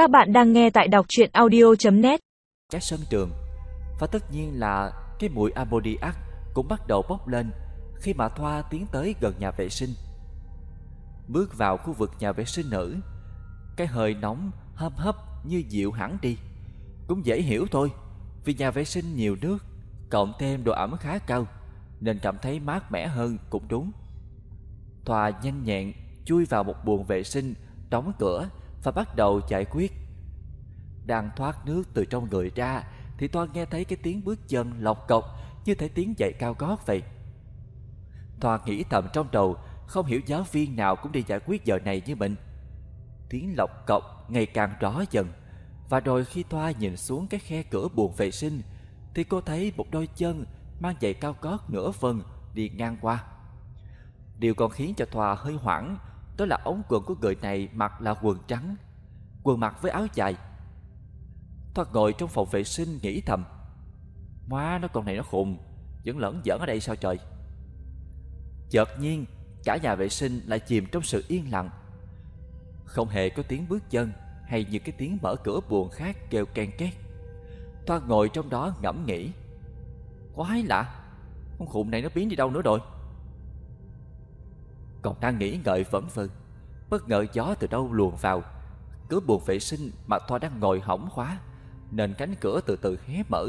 Các bạn đang nghe tại đọc truyện audio.net Các sân trường Và tất nhiên là cái mùi ammoniac cũng bắt đầu bốc lên khi mà Thoa tiến tới gần nhà vệ sinh. Bước vào khu vực nhà vệ sinh nữ, cái hơi nóng hâm hấp như dịu hẳn đi. Cũng dễ hiểu thôi, vì nhà vệ sinh nhiều nước, cộng thêm độ ẩm khá cao, nên cảm thấy mát mẻ hơn cũng đúng. Thoa nhanh nhẹn chui vào một buồng vệ sinh, đóng cửa và bắt đầu giải quyết. Đang thoát nước từ trong người ra thì Toan nghe thấy cái tiếng bước chân lọc cọc như thể tiếng giày cao gót vậy. Toan nghĩ thầm trong đầu, không hiểu giáo viên nào cũng đi giải quyết giờ này như mình. Tiếng lọc cọc ngày càng rõ dần, và rồi khi toa nhìn xuống cái khe cửa buồng vệ sinh, thì cô thấy một đôi chân mang giày cao gót nửa phần đi ngang qua. Điều còn khiến cho Thoa hơi hoảng đó là ống quần của người này mặc là quần trắng, quần mặc với áo dài. Thoạt ngồi trong phòng vệ sinh nghĩ thầm, Má nó con này nó khùng Vẫn lẫn giỡn ở đây sao trời? Chợt nhiên Cả nhà vệ sinh lại chìm trong sự yên lặng. Không hề có tiếng bước chân Hay những cái tiếng mở cửa buồn khác kêu ken két. Thoa ngồi trong đó ngẫm nghĩ Quái lạ Con khùng này nó biến đi đâu nữa rồi? Còn đang nghĩ ngợi vẩn vơ. Bất ngờ gió từ đâu luồn vào. Cứ buồn vệ sinh mà Thoa đang ngồi hỏng khóa Nên cánh cửa từ từ hé mở,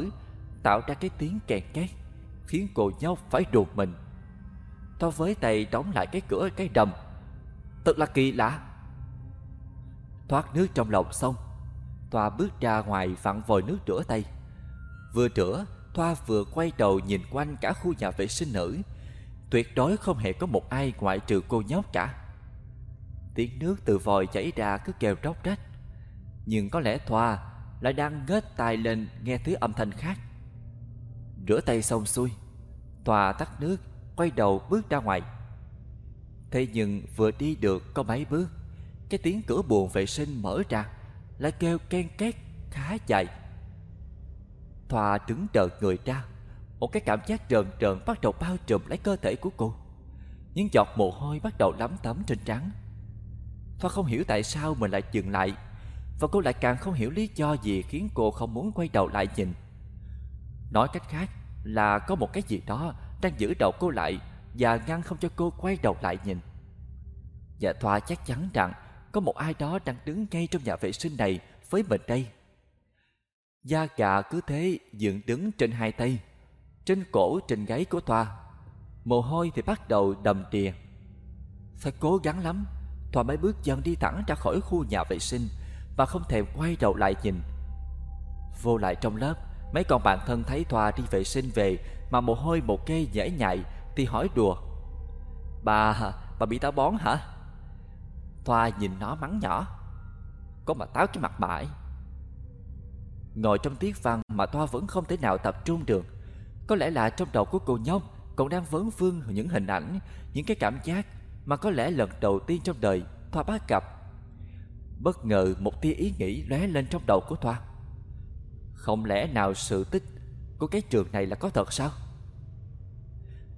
tạo ra cái tiếng kèn két, khiến cô nhóc phải ruột mình. Thoa với tay đóng lại cái cửa cái đầm. Thật là kỳ lạ. Thoát nước trong lòng xong, thoa bước ra ngoài vặn vòi nước rửa tay. Vừa rửa, thoa vừa quay đầu nhìn quanh cả khu nhà vệ sinh nữ tuyệt đối không hề có một ai ngoại trừ cô nhóc cả. Tiếng nước từ vòi chảy ra cứ kêu róc rách. Nhưng có lẽ thoa lại đang ngết tai lên nghe thứ âm thanh khác. Rửa tay xong xuôi, Thoa tắt nước, Quay đầu bước ra ngoài. Thế nhưng vừa đi được có mấy bước, Cái tiếng cửa buồn vệ sinh mở ra Lại kêu ken két khá dài. Thoa đứng đợt người ra một cái cảm giác trờn trờn bắt đầu bao trùm lấy cơ thể của cô Những giọt mồ hôi bắt đầu lấm tấm trên trán Thoa không hiểu tại sao mình lại dừng lại Và cô lại càng không hiểu lý do gì khiến cô không muốn quay đầu lại nhìn Nói cách khác là có một cái gì đó đang giữ đầu cô lại và ngăn không cho cô quay đầu lại nhìn. Dạ và Thoa chắc chắn rằng có một ai đó đang đứng ngay trong nhà vệ sinh này với mình đây. Da gà cứ thế dựng đứng trên hai tay, trên cổ trên gáy của Thoa. Mồ hôi thì bắt đầu đầm đìa. Phải cố gắng lắm, Thoa mới bước dần đi thẳng ra khỏi khu nhà vệ sinh và không thèm quay đầu lại nhìn. Vô lại trong lớp, Mấy con bạn thân thấy Thoa đi vệ sinh về Mà mồ hôi một cây dễ nhại Thì hỏi đùa Bà, bà bị táo bón hả? Thoa nhìn nó mắng nhỏ Có mà táo cái mặt mãi Ngồi trong tiết văn mà Thoa vẫn không thể nào tập trung được có lẽ là trong đầu của cô nhóc Còn đang vấn vương những hình ảnh, Những cái cảm giác Mà có lẽ lần đầu tiên trong đời Thoa bắt gặp Bất ngờ một tia ý nghĩ lóe lên trong đầu của Thoa không lẽ nào sự tích của cái trường này là có thật sao?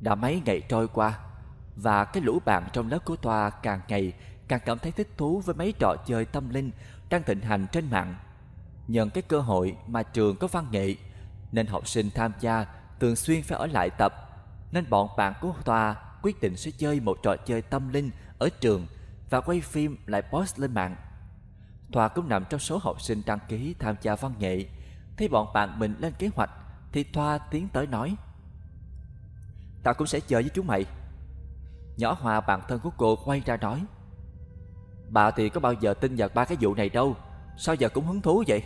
Đã mấy ngày trôi qua Và cái lũ bạn trong lớp của thoa càng ngày càng cảm thấy thích thú với mấy trò chơi tâm linh đang thịnh hành trên mạng. Nhận cái cơ hội mà trường có văn nghệ, nên học sinh tham gia thường xuyên phải ở lại tập, nên bọn bạn của Tòa quyết định sẽ chơi một trò chơi tâm linh ở trường và quay phim lại post lên mạng. Thoa cũng nằm trong số học sinh đăng ký tham gia văn nghệ. Thấy bọn bạn mình lên kế hoạch, Thì Thoa tiến tới nói Tao cũng sẽ chơi với chúng mày. Nhỏ Hòa, bạn thân của cô, quay ra nói, Bà thì có bao giờ tin vào ba cái vụ này đâu, Sao giờ cũng hứng thú vậy?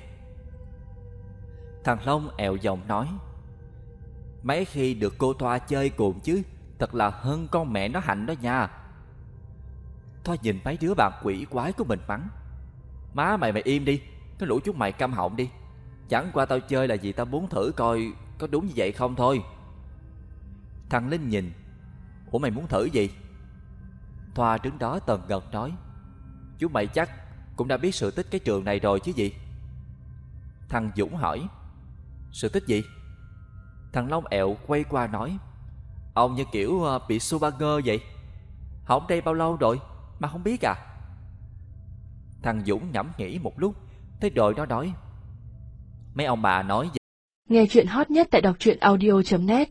Thằng Long èo giọng nói Mấy khi được cô Thoa chơi cùng chứ, Thật là hơn con mẹ nó hạnh đó nha. Thoa nhìn mấy đứa bạn quỷ quái của mình mắng. Má, mày mày im đi, Cái lũ chúng mày câm họng đi. Chẳng qua tao chơi là vì tao muốn thử coi Có đúng như vậy không thôi. Thằng Linh nhìn. Ủa, mày muốn thử gì? Thoa đứng đó tần ngật nói. Chú mày chắc cũng đã biết sự tích cái trường này rồi chứ gì? Thằng Dũng hỏi. Sự tích gì? Thằng Long ẹo quay qua nói, Ông như kiểu ờ, bị su vậy? Hổng đây bao lâu rồi Mà không biết à? Thằng Dũng ngẫm nghĩ một lúc Thế rồi nó nói, Mấy ông bà nói Nghe chuyện hot nhất tại đọc truyện audio.net